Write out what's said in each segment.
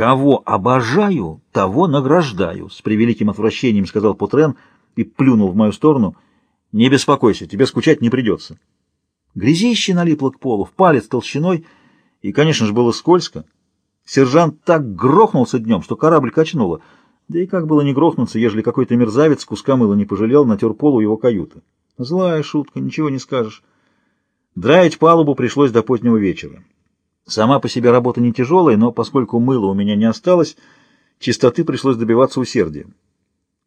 «Кого обожаю, того награждаю», — с превеликим отвращением сказал Путрен и плюнул в мою сторону. «Не беспокойся, тебе скучать не придется». Грязище налипло к полу, в палец толщиной, и, конечно же, было скользко. Сержант так грохнулся днем, что корабль качнуло. Да и как было не грохнуться, ежели какой-то мерзавец куска мыла не пожалел, натер полу его каюты. Злая шутка, ничего не скажешь. Драить палубу пришлось до позднего вечера. Сама по себе работа не тяжелая, но поскольку мыла у меня не осталось, чистоты пришлось добиваться усердием.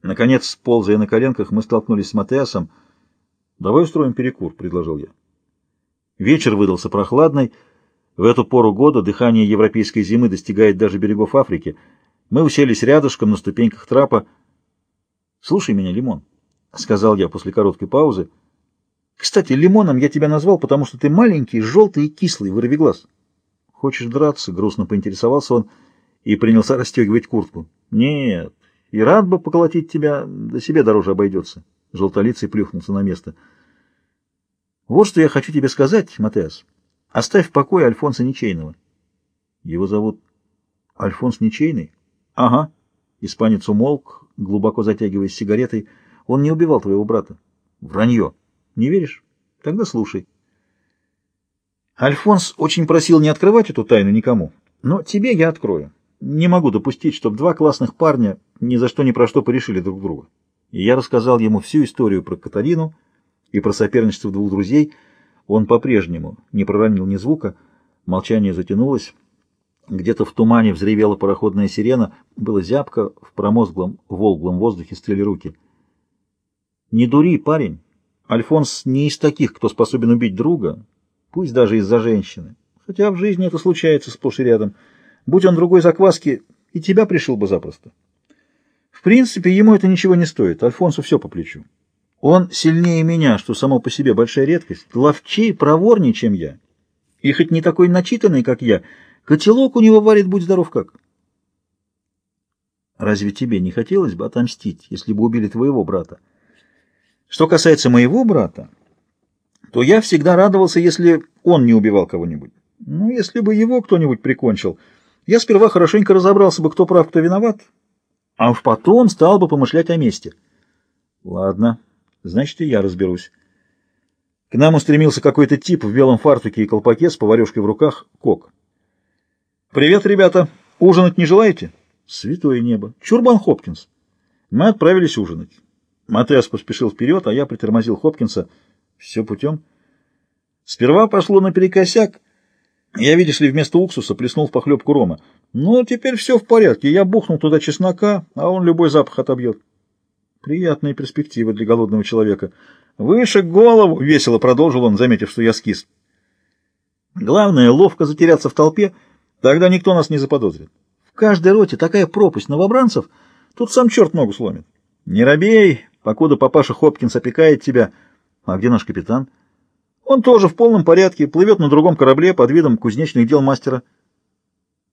Наконец, ползая на коленках, мы столкнулись с Матеасом. «Давай устроим перекур», — предложил я. Вечер выдался прохладный. В эту пору года дыхание европейской зимы достигает даже берегов Африки. Мы уселись рядышком на ступеньках трапа. «Слушай меня, Лимон», — сказал я после короткой паузы. «Кстати, Лимоном я тебя назвал, потому что ты маленький, желтый и кислый, вырви глаз». «Хочешь драться?» — грустно поинтересовался он и принялся расстегивать куртку. «Нет, и рад бы поколотить тебя, да себе дороже обойдется». Желтолицый плюхнулся на место. «Вот что я хочу тебе сказать, Матеас. Оставь в покое Альфонса Ничейного». «Его зовут Альфонс Ничейный?» «Ага». Испанец умолк, глубоко затягиваясь сигаретой. «Он не убивал твоего брата». «Вранье». «Не веришь? Тогда слушай». Альфонс очень просил не открывать эту тайну никому, но тебе я открою. Не могу допустить, чтобы два классных парня ни за что ни про что порешили друг друга. И я рассказал ему всю историю про Катарину и про соперничество двух друзей. Он по-прежнему не проронил ни звука, молчание затянулось. Где-то в тумане взревела пароходная сирена, было зябко, в промозглом, волглом воздухе стыли руки. «Не дури, парень. Альфонс не из таких, кто способен убить друга, пусть даже из-за женщины. Хотя в жизни это случается сплошь и рядом. Будь он другой закваски, и тебя пришил бы запросто. В принципе, ему это ничего не стоит, Альфонсу все по плечу. Он сильнее меня, что само по себе большая редкость, ловчей, проворнее, чем я. И хоть не такой начитанный, как я, котелок у него варит, будь здоров как. Разве тебе не хотелось бы отомстить, если бы убили твоего брата? Что касается моего брата, то я всегда радовался, если он не убивал кого-нибудь. Ну, если бы его кто-нибудь прикончил, я сперва хорошенько разобрался бы, кто прав, кто виноват, а уж потом стал бы помышлять о мести. Ладно, значит, и я разберусь. К нам устремился какой-то тип в белом фартуке и колпаке с поварешкой в руках, кок. «Привет, ребята! Ужинать не желаете?» «Святое небо! Чурбан Хопкинс!» Мы отправились ужинать. Матеас поспешил вперед, а я притормозил Хопкинса — все путем. Сперва пошло наперекосяк. Я, видишь ли, вместо уксуса плеснул в похлебку рома. Но теперь все в порядке. Я бухнул туда чеснока, а он любой запах отобьет. Приятные перспективы для голодного человека. Выше голову, весело продолжил он, заметив, что я скис. Главное, ловко затеряться в толпе, тогда никто нас не заподозрит. В каждой роте такая пропасть новобранцев, тут сам черт ногу сломит. Не робей, покуда папаша Хопкинс опекает тебя, — а где наш капитан? Он тоже в полном порядке, плывет на другом корабле под видом кузнечных дел мастера.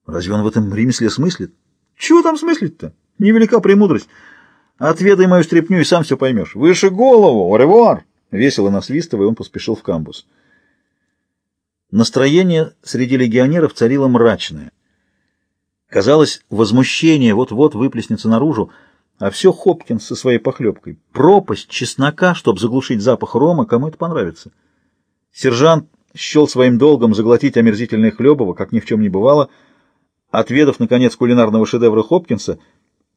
Разве он в этом ремесле смыслит? Чего там смыслить-то? Невелика премудрость. Отведай мою стряпню и сам все поймешь. Выше голову! Оревуар! Весело насвистывая, он поспешил в камбус. Настроение среди легионеров царило мрачное. Казалось, возмущение вот-вот выплеснется наружу, а все Хопкинс со своей похлебкой. Пропасть чеснока, чтобы заглушить запах рома, кому это понравится. Сержант счел своим долгом заглотить омерзительное хлебово, как ни в чем не бывало. Отведав, наконец, кулинарного шедевра Хопкинса,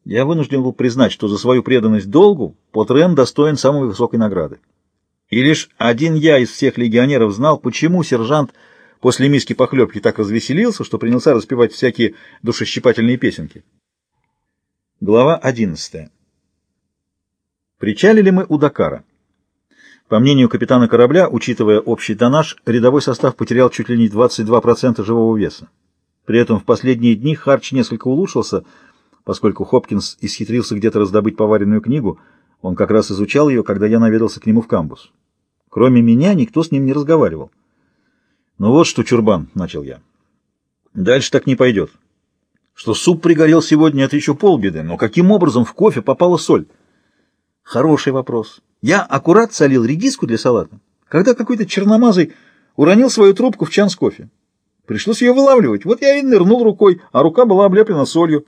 я вынужден был признать, что за свою преданность долгу Потрен достоин самой высокой награды. И лишь один я из всех легионеров знал, почему сержант после миски похлебки так развеселился, что принялся распевать всякие душещипательные песенки. Глава 11. Причалили мы у Дакара. По мнению капитана корабля, учитывая общий тоннаж, рядовой состав потерял чуть ли не 22% живого веса. При этом в последние дни харч несколько улучшился, поскольку Хопкинс исхитрился где-то раздобыть поваренную книгу, он как раз изучал ее, когда я наведался к нему в камбус. Кроме меня никто с ним не разговаривал. «Ну вот что, Чурбан», — начал я, — «дальше так не пойдет». Что суп пригорел сегодня, это еще полбеды, но каким образом в кофе попала соль? Хороший вопрос. Я аккурат солил редиску для салата, когда какой-то черномазый уронил свою трубку в чан с кофе. Пришлось ее вылавливать. Вот я и нырнул рукой, а рука была облеплена солью.